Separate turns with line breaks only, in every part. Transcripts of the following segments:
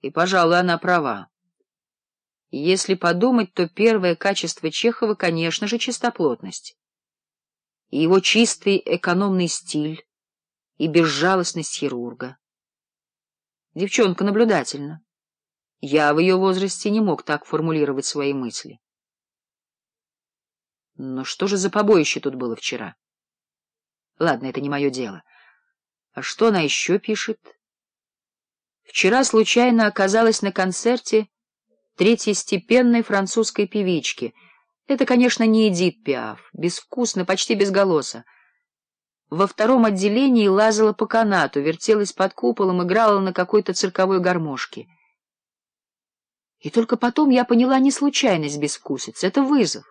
и, пожалуй, она права. Если подумать, то первое качество Чехова, конечно же, чистоплотность. И его чистый экономный стиль, и безжалостность хирурга. Девчонка наблюдательна. Я в ее возрасте не мог так формулировать свои мысли. Но что же за побоище тут было вчера? Ладно, это не мое дело. А что она еще пишет? вчера случайно оказалась на концерте третьестепенной французской певички. Это, конечно, не Эдит Пиаф, безвкусно, почти без голоса. Во втором отделении лазала по канату, вертелась под куполом, играла на какой-то цирковой гармошке. И только потом я поняла не случайность безвкусиц, это вызов.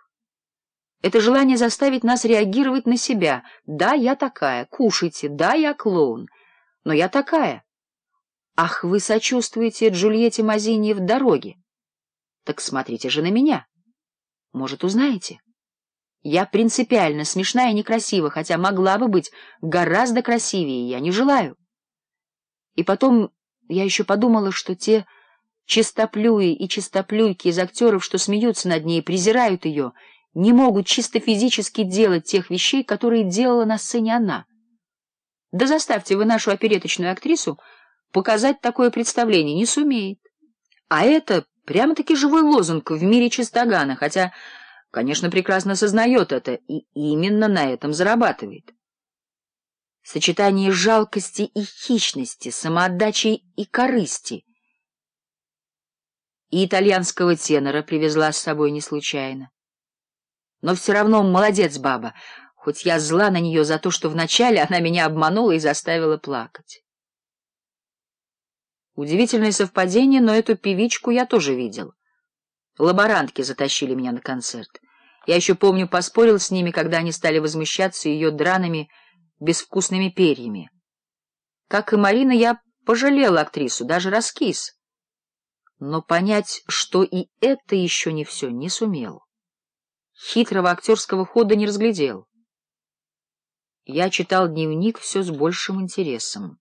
Это желание заставить нас реагировать на себя. Да, я такая, кушайте, да, я клоун, но я такая. Ах, вы сочувствуете Джульетте Мазини в дороге. Так смотрите же на меня. Может, узнаете? Я принципиально смешная и некрасива, хотя могла бы быть гораздо красивее, я не желаю. И потом я еще подумала, что те чистоплюи и чистоплюйки из актеров, что смеются над ней, и презирают ее, не могут чисто физически делать тех вещей, которые делала на сцене она. Да заставьте вы нашу опереточную актрису показать такое представление не сумеет. А это прямо-таки живой лозунг в мире чистогана, хотя, конечно, прекрасно сознает это и именно на этом зарабатывает. Сочетание жалкости и хищности, самоотдачи и корысти. И итальянского тенора привезла с собой не случайно. Но все равно молодец баба, хоть я зла на нее за то, что вначале она меня обманула и заставила плакать. Удивительное совпадение, но эту певичку я тоже видел. Лаборантки затащили меня на концерт. Я еще помню, поспорил с ними, когда они стали возмущаться ее драными, безвкусными перьями. Как и Марина, я пожалел актрису, даже раскис. Но понять, что и это еще не все, не сумел. Хитрого актерского хода не разглядел. Я читал дневник все с большим интересом.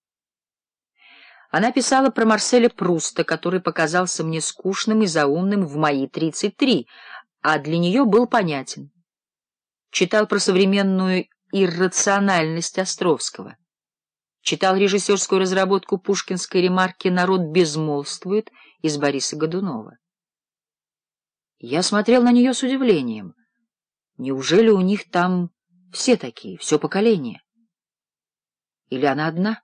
Она писала про Марселя Пруста, который показался мне скучным и заумным в мои 33, а для нее был понятен. Читал про современную иррациональность Островского. Читал режиссерскую разработку пушкинской ремарки «Народ безмолвствует» из Бориса Годунова. Я смотрел на нее с удивлением. Неужели у них там все такие, все поколение? Или она одна?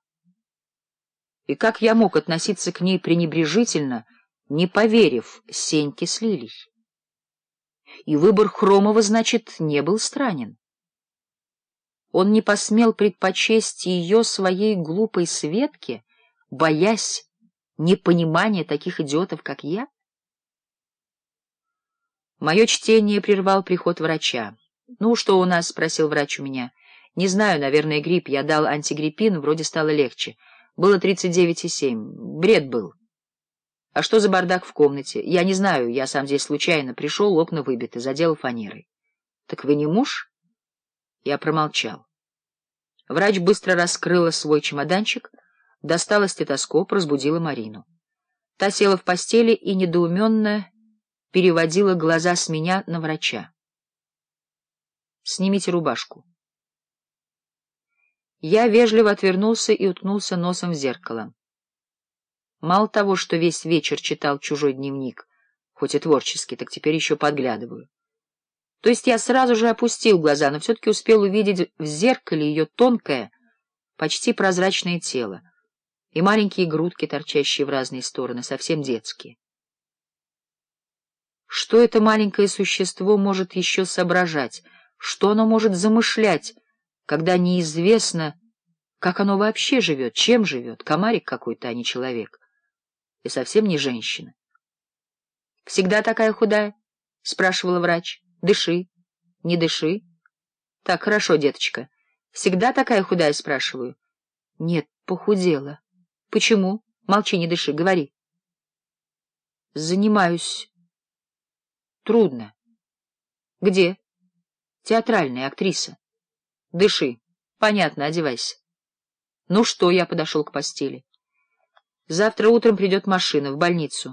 И как я мог относиться к ней пренебрежительно, не поверив Сеньке с Лилей? И выбор Хромова, значит, не был странен. Он не посмел предпочесть ее своей глупой Светке, боясь непонимания таких идиотов, как я? Мое чтение прервал приход врача. — Ну, что у нас? — спросил врач у меня. — Не знаю, наверное, грипп. Я дал антигриппин, вроде стало легче. — было 39,7. Бред был. А что за бардак в комнате? Я не знаю, я сам здесь случайно пришел, окна выбиты, задел фанерой. Так вы не муж? Я промолчал. Врач быстро раскрыла свой чемоданчик, достала стетоскоп, разбудила Марину. Та села в постели и недоуменно переводила глаза с меня на врача. «Снимите рубашку». Я вежливо отвернулся и уткнулся носом в зеркало. Мало того, что весь вечер читал чужой дневник, хоть и творческий, так теперь еще подглядываю. То есть я сразу же опустил глаза, но все-таки успел увидеть в зеркале ее тонкое, почти прозрачное тело и маленькие грудки, торчащие в разные стороны, совсем детские. Что это маленькое существо может еще соображать? Что оно может замышлять? когда неизвестно, как оно вообще живет, чем живет, комарик какой-то, а не человек, и совсем не женщина. — Всегда такая худая? — спрашивала врач. — Дыши, не дыши. — Так, хорошо, деточка. Всегда такая худая, спрашиваю. — Нет, похудела. — Почему? Молчи, не дыши, говори. — Занимаюсь. — Трудно. — Где? — Театральная актриса. Дыши. Понятно, одевайся. Ну что, я подошел к постели. Завтра утром придет машина в больницу.